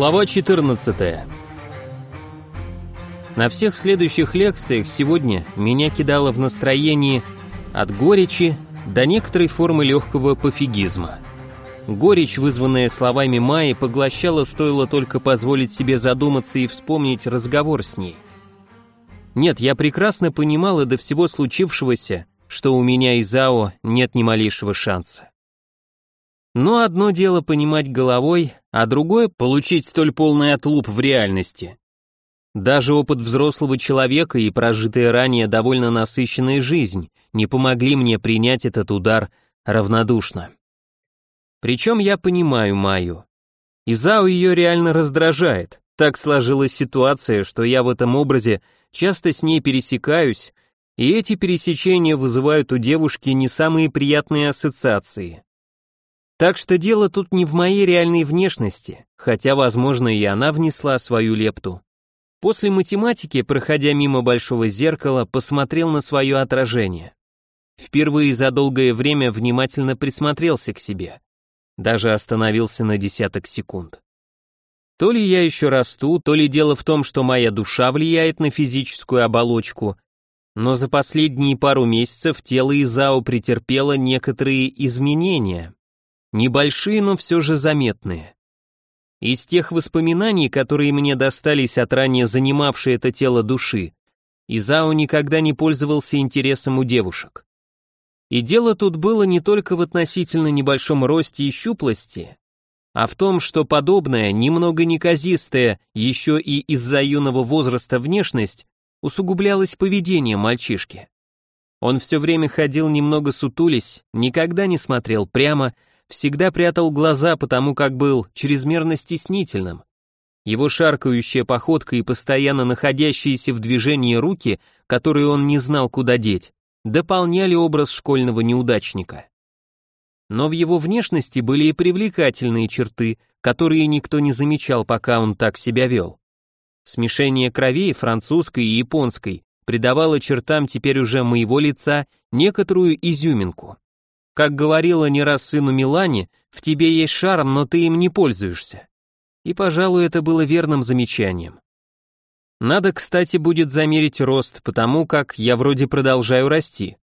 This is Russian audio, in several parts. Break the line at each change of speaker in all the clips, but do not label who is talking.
Глава 14. На всех следующих лекциях сегодня меня кидало в настроении от горечи до некоторой формы легкого пофигизма. Горечь, вызванная словами Майи, поглощала, стоило только позволить себе задуматься и вспомнить разговор с ней. Нет, я прекрасно понимала до всего случившегося, что у меня и Зао нет ни малейшего шанса. Но одно дело понимать головой, а другое — получить столь полный отлуп в реальности. Даже опыт взрослого человека и прожитая ранее довольно насыщенная жизнь не помогли мне принять этот удар равнодушно. Причем я понимаю Майю. Изао ее реально раздражает. Так сложилась ситуация, что я в этом образе часто с ней пересекаюсь, и эти пересечения вызывают у девушки не самые приятные ассоциации. Так что дело тут не в моей реальной внешности, хотя, возможно, и она внесла свою лепту. После математики, проходя мимо большого зеркала, посмотрел на свое отражение. Впервые за долгое время внимательно присмотрелся к себе. Даже остановился на десяток секунд. То ли я еще расту, то ли дело в том, что моя душа влияет на физическую оболочку, но за последние пару месяцев тело Изао претерпело некоторые изменения. Небольшие, но все же заметные. Из тех воспоминаний, которые мне достались от ранее занимавшей это тело души, Изао никогда не пользовался интересом у девушек. И дело тут было не только в относительно небольшом росте и щуплости, а в том, что подобная, немного неказистая, еще и из-за юного возраста внешность усугублялась поведением мальчишки. Он все время ходил немного сутулись, никогда не смотрел прямо, всегда прятал глаза, потому как был чрезмерно стеснительным. Его шаркающая походка и постоянно находящиеся в движении руки, которые он не знал куда деть, дополняли образ школьного неудачника. Но в его внешности были и привлекательные черты, которые никто не замечал, пока он так себя вел. Смешение кровей французской и японской придавало чертам теперь уже моего лица некоторую изюминку. Как говорила не раз сыну Милане, в тебе есть шарм, но ты им не пользуешься. И, пожалуй, это было верным замечанием. Надо, кстати, будет замерить рост, потому как я вроде продолжаю расти.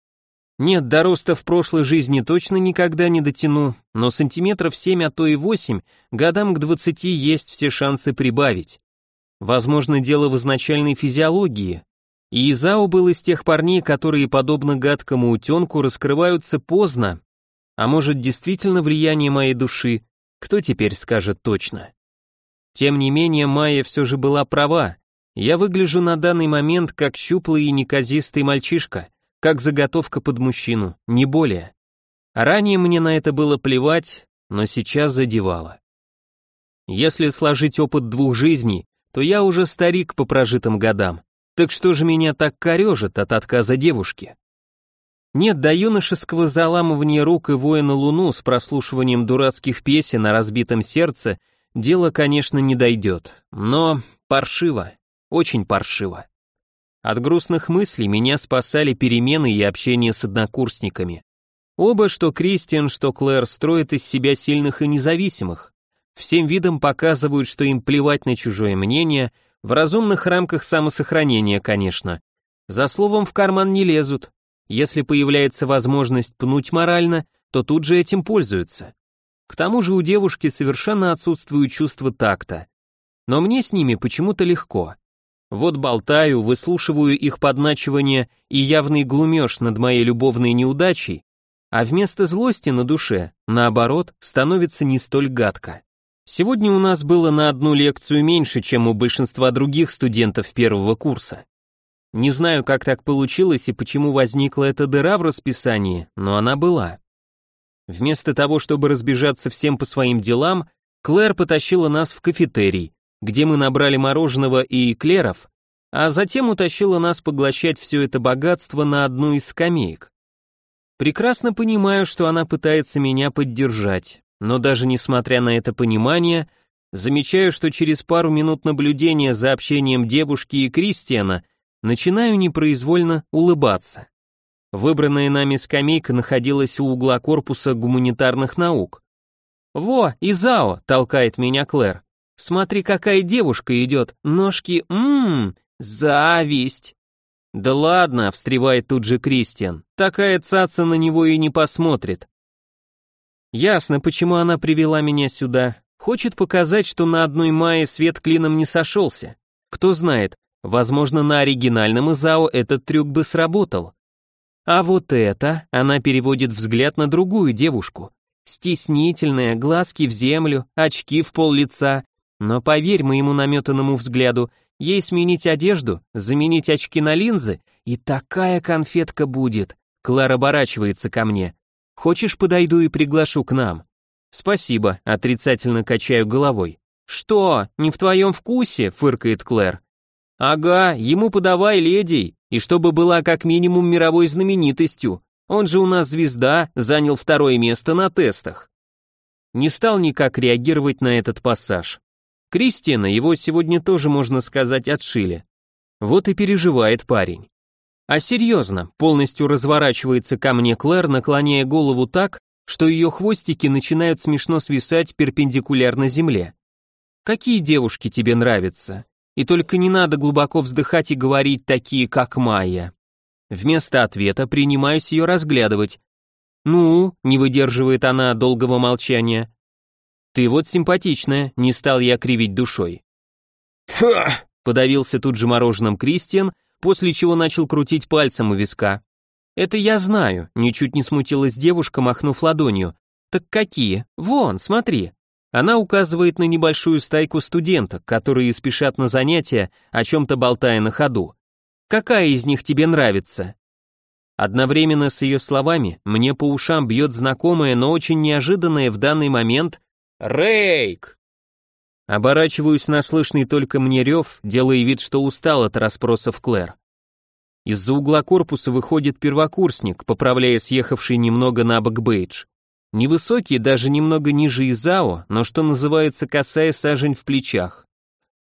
Нет, до роста в прошлой жизни точно никогда не дотяну, но сантиметров 7, а то и 8, годам к 20 есть все шансы прибавить. Возможно, дело в изначальной физиологии, и Изао был из тех парней, которые, подобно гадкому утенку, раскрываются поздно, а может действительно влияние моей души, кто теперь скажет точно. Тем не менее, Майя все же была права, я выгляжу на данный момент как щуплый и неказистый мальчишка, как заготовка под мужчину, не более. Ранее мне на это было плевать, но сейчас задевало. Если сложить опыт двух жизней, то я уже старик по прожитым годам, так что же меня так корежит от отказа девушки? Нет, до юношеского заламывания рук и воя на луну с прослушиванием дурацких песен на разбитом сердце дело, конечно, не дойдет, но паршиво, очень паршиво. От грустных мыслей меня спасали перемены и общение с однокурсниками. Оба, что Кристиан, что Клэр, строят из себя сильных и независимых. Всем видом показывают, что им плевать на чужое мнение – в разумных рамках самосохранения, конечно. За словом в карман не лезут. Если появляется возможность пнуть морально, то тут же этим пользуются. К тому же у девушки совершенно отсутствует чувство такта. Но мне с ними почему-то легко. Вот болтаю, выслушиваю их подначивание и явный глумеж над моей любовной неудачей, а вместо злости на душе, наоборот, становится не столь гадко. Сегодня у нас было на одну лекцию меньше, чем у большинства других студентов первого курса. Не знаю, как так получилось и почему возникла эта дыра в расписании, но она была. Вместо того, чтобы разбежаться всем по своим делам, Клэр потащила нас в кафетерий, где мы набрали мороженого и эклеров, а затем утащила нас поглощать все это богатство на одну из скамеек. Прекрасно понимаю, что она пытается меня поддержать, но даже несмотря на это понимание, замечаю, что через пару минут наблюдения за общением девушки и Кристиана начинаю непроизвольно улыбаться. Выбранная нами скамейка находилась у угла корпуса гуманитарных наук. «Во, Изао!» — толкает меня Клэр. Смотри, какая девушка идет, ножки, ммм, зависть. Да ладно, встревает тут же Кристиан, такая цаца на него и не посмотрит. Ясно, почему она привела меня сюда. Хочет показать, что на одной мае свет клином не сошелся. Кто знает, возможно, на оригинальном ИЗАО этот трюк бы сработал. А вот это, она переводит взгляд на другую девушку. Стеснительная, глазки в землю, очки в пол лица. Но поверь моему наметанному взгляду, ей сменить одежду, заменить очки на линзы, и такая конфетка будет. Клара оборачивается ко мне. Хочешь, подойду и приглашу к нам? Спасибо, отрицательно качаю головой. Что, не в твоем вкусе? фыркает Клэр. Ага, ему подавай ледей, и чтобы была как минимум мировой знаменитостью. Он же у нас звезда, занял второе место на тестах. Не стал никак реагировать на этот пассаж. Кристина его сегодня тоже, можно сказать, отшили. Вот и переживает парень. А серьезно, полностью разворачивается ко мне Клэр, наклоняя голову так, что ее хвостики начинают смешно свисать перпендикулярно земле. Какие девушки тебе нравятся? И только не надо глубоко вздыхать и говорить такие, как Майя. Вместо ответа принимаюсь ее разглядывать. Ну, не выдерживает она долгого молчания. Ты вот симпатичная, не стал я кривить душой. Фа! Подавился тут же мороженым Кристиан, после чего начал крутить пальцем у виска. «Это я знаю», — ничуть не смутилась девушка, махнув ладонью. «Так какие? Вон, смотри». Она указывает на небольшую стайку студенток, которые спешат на занятия, о чем-то болтая на ходу. «Какая из них тебе нравится?» Одновременно с ее словами мне по ушам бьет знакомое, но очень неожиданное в данный момент «Рейк!». Оборачиваюсь на слышный только мне рев, делая вид, что устал от расспросов Клэр. Из-за угла корпуса выходит первокурсник, поправляя съехавший немного на бок бейдж. Невысокий, даже немного ниже Изао, но что называется касая сажень в плечах.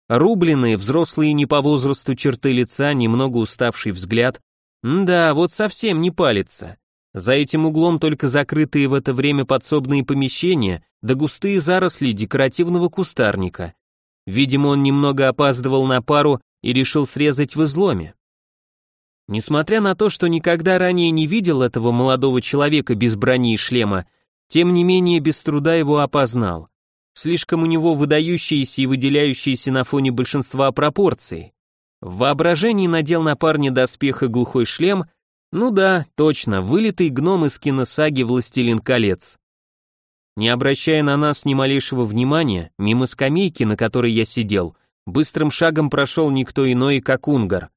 Рубленные, взрослые не по возрасту черты лица, немного уставший взгляд. да, вот совсем не палится. За этим углом только закрытые в это время подсобные помещения, да густые заросли декоративного кустарника. Видимо, он немного опаздывал на пару и решил срезать в изломе. Несмотря на то, что никогда ранее не видел этого молодого человека без брони и шлема, тем не менее без труда его опознал. Слишком у него выдающиеся и выделяющиеся на фоне большинства пропорции. В воображении надел на парня доспех и глухой шлем, ну да, точно, вылитый гном из киносаги «Властелин колец». Не обращая на нас ни малейшего внимания, мимо скамейки, на которой я сидел, быстрым шагом прошел никто иной, как Унгар.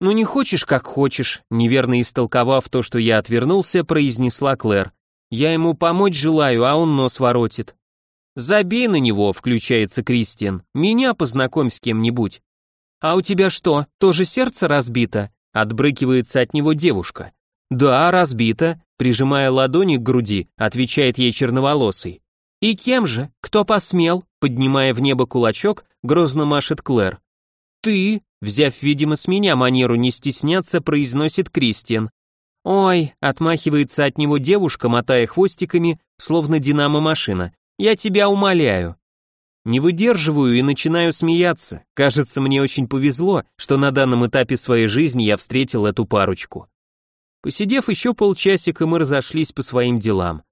«Ну не хочешь, как хочешь», неверно истолковав то, что я отвернулся, произнесла Клэр. «Я ему помочь желаю, а он нос воротит». «Забей на него», — включается Кристиан. «Меня познакомь с кем-нибудь». «А у тебя что, тоже сердце разбито?» Отбрыкивается от него девушка. Да, разбито, прижимая ладони к груди, отвечает ей черноволосый. И кем же? Кто посмел? Поднимая в небо кулачок, грозно машет Клэр. Ты, взяв, видимо, с меня манеру не стесняться, произносит Кристиан. Ой, отмахивается от него девушка, мотая хвостиками, словно динамо-машина. Я тебя умоляю. Не выдерживаю и начинаю смеяться. Кажется, мне очень повезло, что на данном этапе своей жизни я встретил эту парочку. Посидев еще полчасика, мы разошлись по своим делам.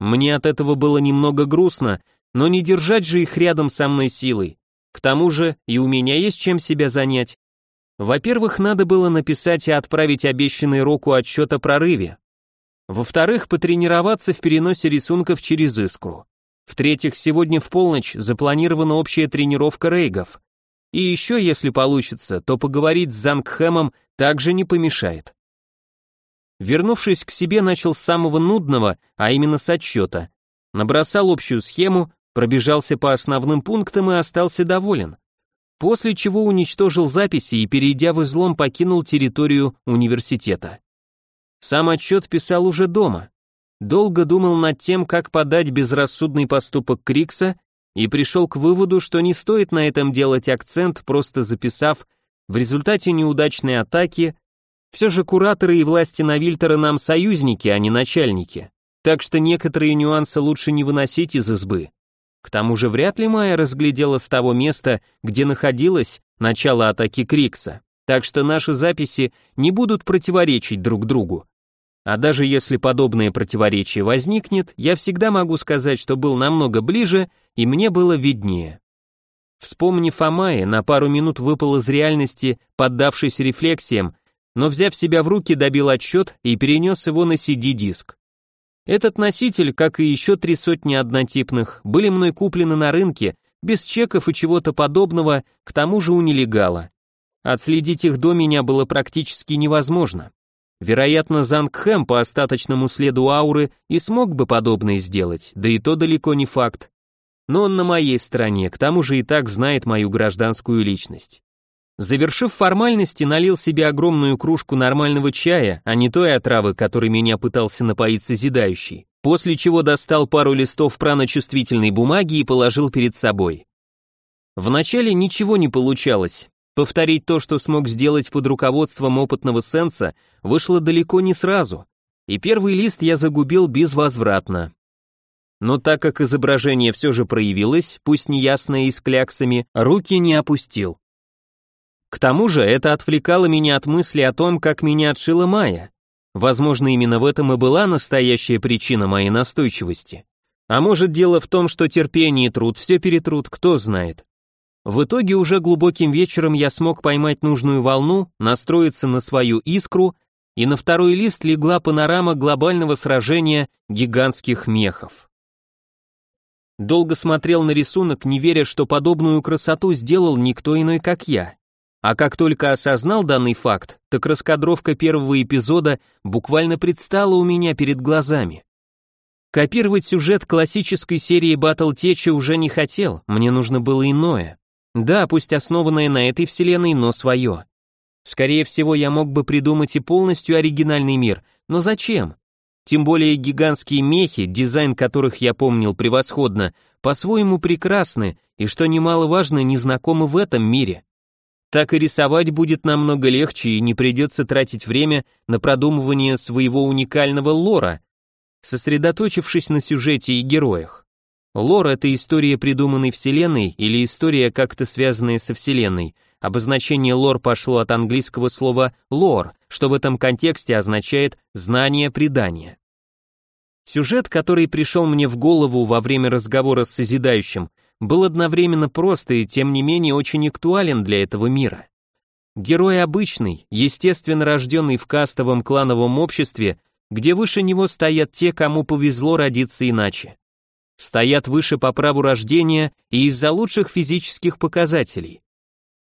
Мне от этого было немного грустно, но не держать же их рядом со мной силой. К тому же и у меня есть чем себя занять. Во-первых, надо было написать и отправить обещанный Року отчет о прорыве. Во-вторых, потренироваться в переносе рисунков через искру. В-третьих, сегодня в полночь запланирована общая тренировка рейгов. И еще, если получится, то поговорить с Зангхэмом также не помешает. Вернувшись к себе, начал с самого нудного, а именно с отчета. Набросал общую схему, пробежался по основным пунктам и остался доволен. После чего уничтожил записи и, перейдя в излом, покинул территорию университета. Сам отчет писал уже дома, долго думал над тем, как подать безрассудный поступок Крикса, и пришел к выводу, что не стоит на этом делать акцент, просто записав в результате неудачной атаки, все же кураторы и власти Навильтера нам союзники, а не начальники, так что некоторые нюансы лучше не выносить из избы. К тому же вряд ли Майя разглядела с того места, где находилась начало атаки Крикса, так что наши записи не будут противоречить друг другу. А даже если подобное противоречие возникнет, я всегда могу сказать, что был намного ближе, и мне было виднее. Вспомнив о Майе, на пару минут выпал из реальности, поддавшись рефлексиям, но взяв себя в руки, добил отсчет и перенес его на CD-диск. Этот носитель, как и еще три сотни однотипных, были мной куплены на рынке, без чеков и чего-то подобного, к тому же у нелегала. Отследить их до меня было практически невозможно. Вероятно, Зангхэм по остаточному следу ауры и смог бы подобное сделать, да и то далеко не факт. Но он на моей стороне, к тому же и так знает мою гражданскую личность. Завершив формальности, налил себе огромную кружку нормального чая, а не той отравы, которой меня пытался напоить созидающий, после чего достал пару листов праночувствительной бумаги и положил перед собой. Вначале ничего не получалось. Повторить то, что смог сделать под руководством опытного сенса, вышло далеко не сразу, и первый лист я загубил безвозвратно. Но так как изображение все же проявилось, пусть неясное и с кляксами, руки не опустил. К тому же это отвлекало меня от мысли о том, как меня отшила Майя. Возможно, именно в этом и была настоящая причина моей настойчивости. А может, дело в том, что терпение и труд все перетрут, кто знает. В итоге уже глубоким вечером я смог поймать нужную волну, настроиться на свою искру, и на второй лист легла панорама глобального сражения гигантских мехов. Долго смотрел на рисунок, не веря, что подобную красоту сделал никто иной, как я. А как только осознал данный факт, так раскадровка первого эпизода буквально предстала у меня перед глазами. Копировать сюжет классической серии Battletech уже не хотел, мне нужно было иное. Да, пусть основанное на этой вселенной, но свое. Скорее всего, я мог бы придумать и полностью оригинальный мир, но зачем? Тем более гигантские мехи, дизайн которых я помнил превосходно, по-своему прекрасны и, что немаловажно, незнакомы в этом мире так и рисовать будет намного легче и не придется тратить время на продумывание своего уникального лора, сосредоточившись на сюжете и героях. Лор — это история придуманной вселенной или история, как-то связанная со вселенной. Обозначение лор пошло от английского слова лор, что в этом контексте означает «знание предания». Сюжет, который пришел мне в голову во время разговора с Созидающим, был одновременно прост и, тем не менее, очень актуален для этого мира. Герой обычный, естественно рожденный в кастовом клановом обществе, где выше него стоят те, кому повезло родиться иначе. Стоят выше по праву рождения и из-за лучших физических показателей.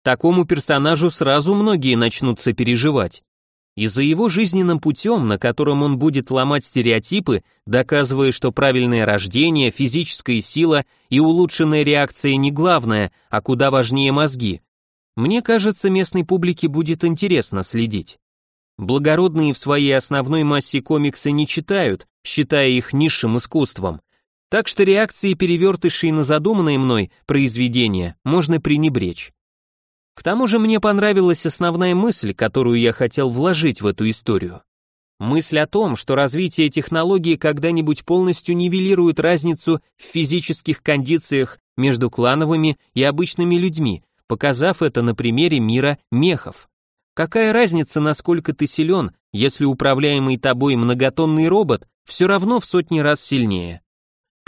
Такому персонажу сразу многие начнут сопереживать и за его жизненным путем, на котором он будет ломать стереотипы, доказывая, что правильное рождение, физическая сила и улучшенная реакция не главное, а куда важнее мозги. Мне кажется, местной публике будет интересно следить. Благородные в своей основной массе комиксы не читают, считая их низшим искусством. Так что реакции перевертышей на задуманное мной произведение можно пренебречь. К тому же мне понравилась основная мысль, которую я хотел вложить в эту историю. Мысль о том, что развитие технологий когда-нибудь полностью нивелирует разницу в физических кондициях между клановыми и обычными людьми, показав это на примере мира мехов. Какая разница, насколько ты силен, если управляемый тобой многотонный робот все равно в сотни раз сильнее?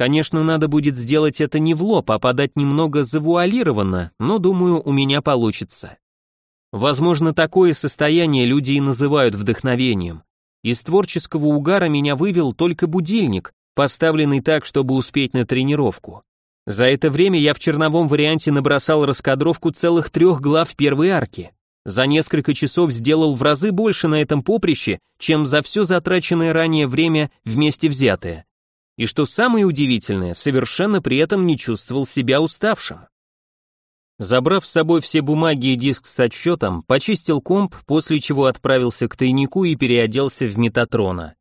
Конечно, надо будет сделать это не в лоб, а подать немного завуалированно, но думаю, у меня получится. Возможно, такое состояние люди и называют вдохновением. Из творческого угара меня вывел только будильник, поставленный так, чтобы успеть на тренировку. За это время я в черновом варианте набросал раскадровку целых трех глав первой арки. За несколько часов сделал в разы больше на этом поприще, чем за все затраченное ранее время вместе взятое и что самое удивительное, совершенно при этом не чувствовал себя уставшим. Забрав с собой все бумаги и диск с отчетом, почистил комп, после чего отправился к тайнику и переоделся в Метатрона.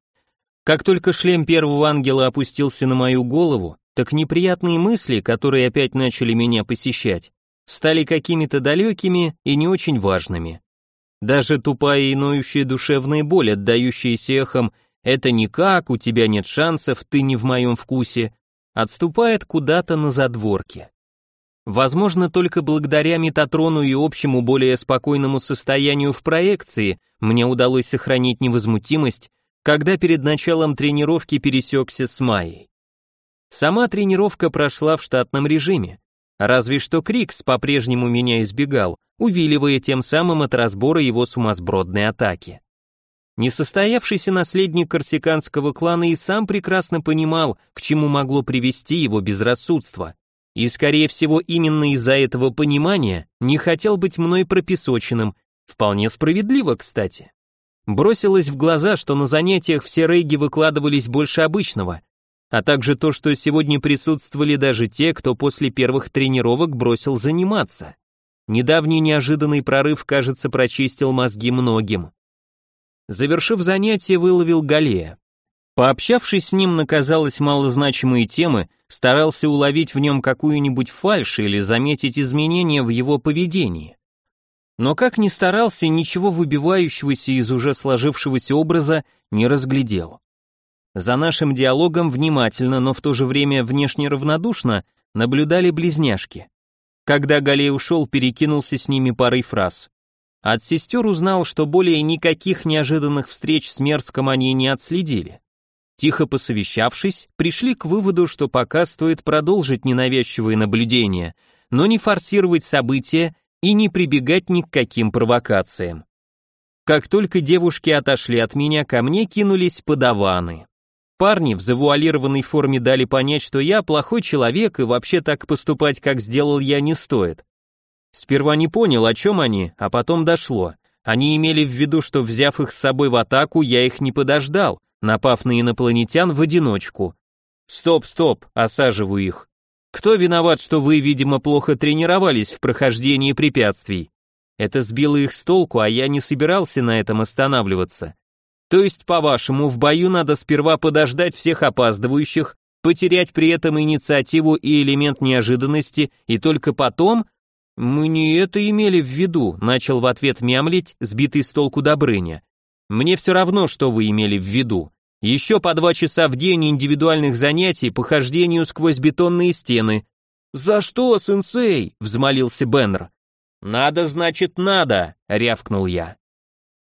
Как только шлем первого ангела опустился на мою голову, так неприятные мысли, которые опять начали меня посещать, стали какими-то далекими и не очень важными. Даже тупая и ноющая душевная боль, отдающаяся эхом это никак, у тебя нет шансов, ты не в моем вкусе, отступает куда-то на задворке. Возможно, только благодаря Метатрону и общему более спокойному состоянию в проекции мне удалось сохранить невозмутимость, когда перед началом тренировки пересекся с Майей. Сама тренировка прошла в штатном режиме, разве что Крикс по-прежнему меня избегал, увиливая тем самым от разбора его сумасбродной атаки. Несостоявшийся наследник корсиканского клана и сам прекрасно понимал, к чему могло привести его безрассудство, и, скорее всего, именно из-за этого понимания не хотел быть мной пропесоченным, вполне справедливо, кстати. Бросилось в глаза, что на занятиях все рейги выкладывались больше обычного, а также то, что сегодня присутствовали даже те, кто после первых тренировок бросил заниматься. Недавний неожиданный прорыв, кажется, прочистил мозги многим. Завершив занятие, выловил Галея. Пообщавшись с ним на, казалось, малозначимые темы, старался уловить в нем какую-нибудь фальшь или заметить изменения в его поведении. Но как ни старался, ничего выбивающегося из уже сложившегося образа не разглядел. За нашим диалогом внимательно, но в то же время внешне равнодушно наблюдали близняшки. Когда Галей ушел, перекинулся с ними парой фраз. От сестер узнал, что более никаких неожиданных встреч с Мерском они не отследили. Тихо посовещавшись, пришли к выводу, что пока стоит продолжить ненавязчивые наблюдения, но не форсировать события и не прибегать ни к каким провокациям. Как только девушки отошли от меня, ко мне кинулись подаваны. Парни в завуалированной форме дали понять, что я плохой человек и вообще так поступать, как сделал я, не стоит. Сперва не понял, о чем они, а потом дошло. Они имели в виду, что взяв их с собой в атаку, я их не подождал, напав на инопланетян в одиночку. Стоп, стоп, осаживаю их. Кто виноват, что вы, видимо, плохо тренировались в прохождении препятствий? Это сбило их с толку, а я не собирался на этом останавливаться. То есть, по-вашему, в бою надо сперва подождать всех опаздывающих, потерять при этом инициативу и элемент неожиданности, и только потом «Мы не это имели в виду», — начал в ответ мямлить, сбитый с толку Добрыня. «Мне все равно, что вы имели в виду. Еще по два часа в день индивидуальных занятий по хождению сквозь бетонные стены». «За что, сенсей?» — взмолился Беннер. «Надо, значит, надо», — рявкнул я.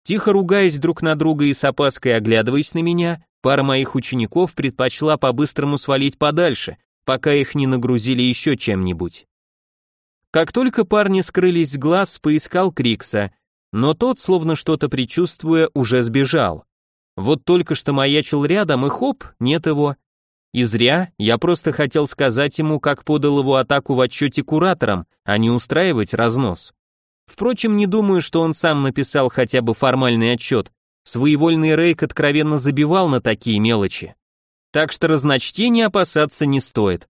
Тихо ругаясь друг на друга и с опаской оглядываясь на меня, пара моих учеников предпочла по-быстрому свалить подальше, пока их не нагрузили еще чем-нибудь. Как только парни скрылись с глаз, поискал Крикса, но тот, словно что-то предчувствуя, уже сбежал. Вот только что маячил рядом, и хоп, нет его. И зря, я просто хотел сказать ему, как подал его атаку в отчете кураторам, а не устраивать разнос. Впрочем, не думаю, что он сам написал хотя бы формальный отчет. Своевольный Рейк откровенно забивал на такие мелочи. Так что разночтения опасаться не стоит.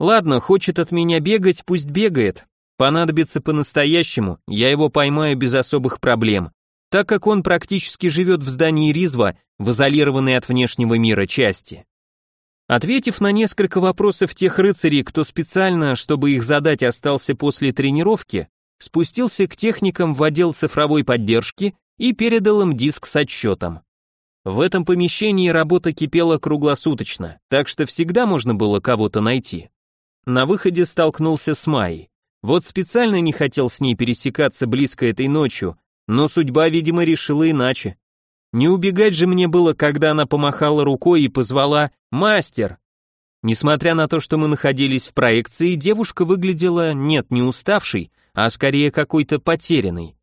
Ладно, хочет от меня бегать, пусть бегает, Понадобится по-настоящему, я его поймаю без особых проблем, так как он практически живет в здании Ризва, в изолированной от внешнего мира части. Ответив на несколько вопросов тех рыцарей, кто специально, чтобы их задать, остался после тренировки, спустился к техникам в отдел цифровой поддержки и передал им диск с отчетом. В этом помещении работа кипела круглосуточно, так что всегда можно было кого-то найти. На выходе столкнулся с Майей. Вот специально не хотел с ней пересекаться близко этой ночью, но судьба, видимо, решила иначе. Не убегать же мне было, когда она помахала рукой и позвала «Мастер!». Несмотря на то, что мы находились в проекции, девушка выглядела, нет, не уставшей, а скорее какой-то потерянной.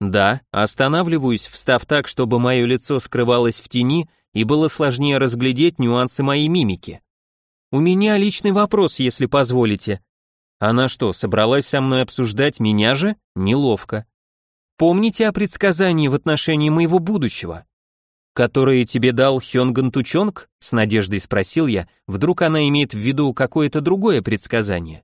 Да, останавливаюсь, встав так, чтобы мое лицо скрывалось в тени и было сложнее разглядеть нюансы моей мимики. У меня личный вопрос, если позволите. Она что, собралась со мной обсуждать меня же? Неловко. Помните о предсказании в отношении моего будущего? Которое тебе дал Хёнган Тучонг? С надеждой спросил я, вдруг она имеет в виду какое-то другое предсказание.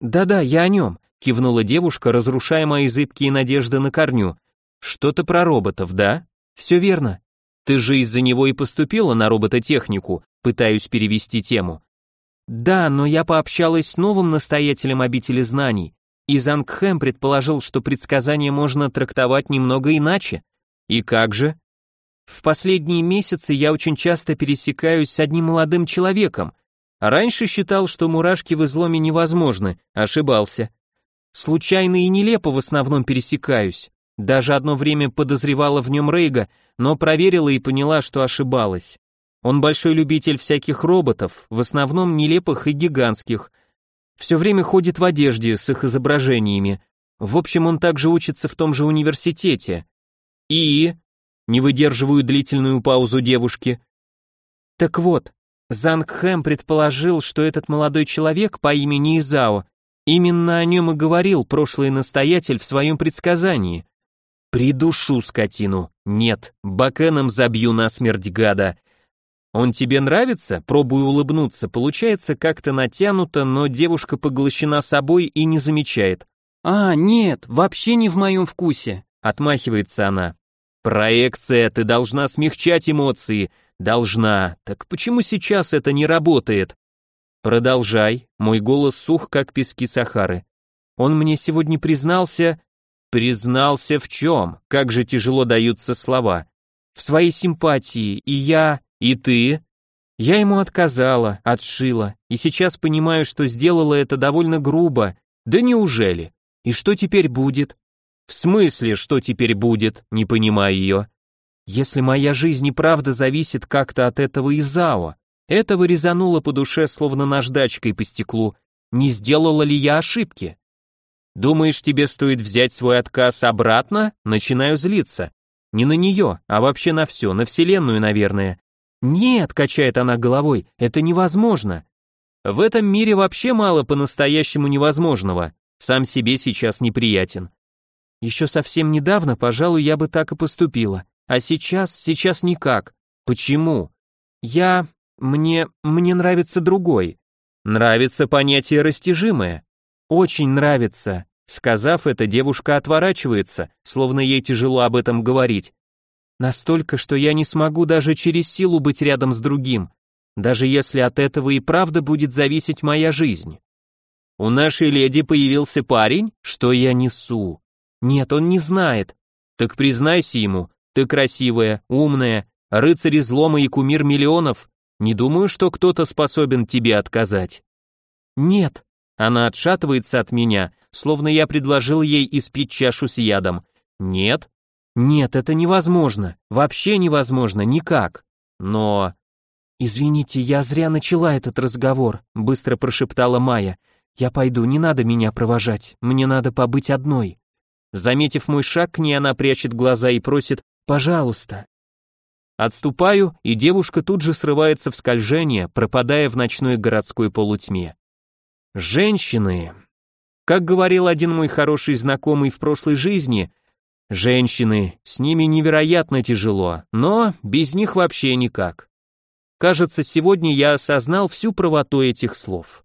Да-да, я о нем, кивнула девушка, разрушая мои зыбкие надежды на корню. Что-то про роботов, да? Все верно. Ты же из-за него и поступила на робототехнику, пытаюсь перевести тему. Да, но я пообщалась с новым настоятелем обители знаний, и Зангхэм предположил, что предсказание можно трактовать немного иначе. И как же? В последние месяцы я очень часто пересекаюсь с одним молодым человеком. Раньше считал, что мурашки в изломе невозможны, ошибался. Случайно и нелепо в основном пересекаюсь. Даже одно время подозревала в нем Рейга, но проверила и поняла, что ошибалась. Он большой любитель всяких роботов, в основном нелепых и гигантских. Все время ходит в одежде с их изображениями. В общем, он также учится в том же университете. И... Не выдерживаю длительную паузу девушки. Так вот, Занг Хэм предположил, что этот молодой человек по имени Изао именно о нем и говорил прошлый настоятель в своем предсказании. Придушу скотину. Нет, бакеном забью насмерть гада. «Он тебе нравится?» Пробую улыбнуться. Получается как-то натянуто, но девушка поглощена собой и не замечает. «А, нет, вообще не в моем вкусе», — отмахивается она. «Проекция, ты должна смягчать эмоции. Должна. Так почему сейчас это не работает?» «Продолжай». Мой голос сух, как пески Сахары. Он мне сегодня признался... Признался в чем? Как же тяжело даются слова. В своей симпатии, и я... «И ты?» Я ему отказала, отшила, и сейчас понимаю, что сделала это довольно грубо. Да неужели? И что теперь будет? В смысле, что теперь будет? Не понимаю ее. Если моя жизнь и правда зависит как-то от этого Изао, этого резануло по душе, словно наждачкой по стеклу. Не сделала ли я ошибки? Думаешь, тебе стоит взять свой отказ обратно? Начинаю злиться. Не на нее, а вообще на все, на вселенную, наверное. «Нет», — качает она головой, — «это невозможно». В этом мире вообще мало по-настоящему невозможного. Сам себе сейчас неприятен. Еще совсем недавно, пожалуй, я бы так и поступила. А сейчас, сейчас никак. Почему? Я... мне... мне нравится другой. Нравится понятие растяжимое. Очень нравится. Сказав это, девушка отворачивается, словно ей тяжело об этом говорить. Настолько, что я не смогу даже через силу быть рядом с другим, даже если от этого и правда будет зависеть моя жизнь. У нашей леди появился парень, что я несу. Нет, он не знает. Так признайся ему, ты красивая, умная, рыцарь излома и кумир миллионов. Не думаю, что кто-то способен тебе отказать. Нет. Она отшатывается от меня, словно я предложил ей испить чашу с ядом. Нет. Нет, это невозможно. Вообще невозможно, никак. Но... Извините, я зря начала этот разговор, быстро прошептала Майя. Я пойду, не надо меня провожать. Мне надо побыть одной. Заметив мой шаг, к ней она прячет глаза и просит: "Пожалуйста". Отступаю, и девушка тут же срывается в скольжение, пропадая в ночной городской полутьме. Женщины. Как говорил один мой хороший знакомый в прошлой жизни, Женщины, с ними невероятно тяжело, но без них вообще никак. Кажется, сегодня я осознал всю правоту этих слов.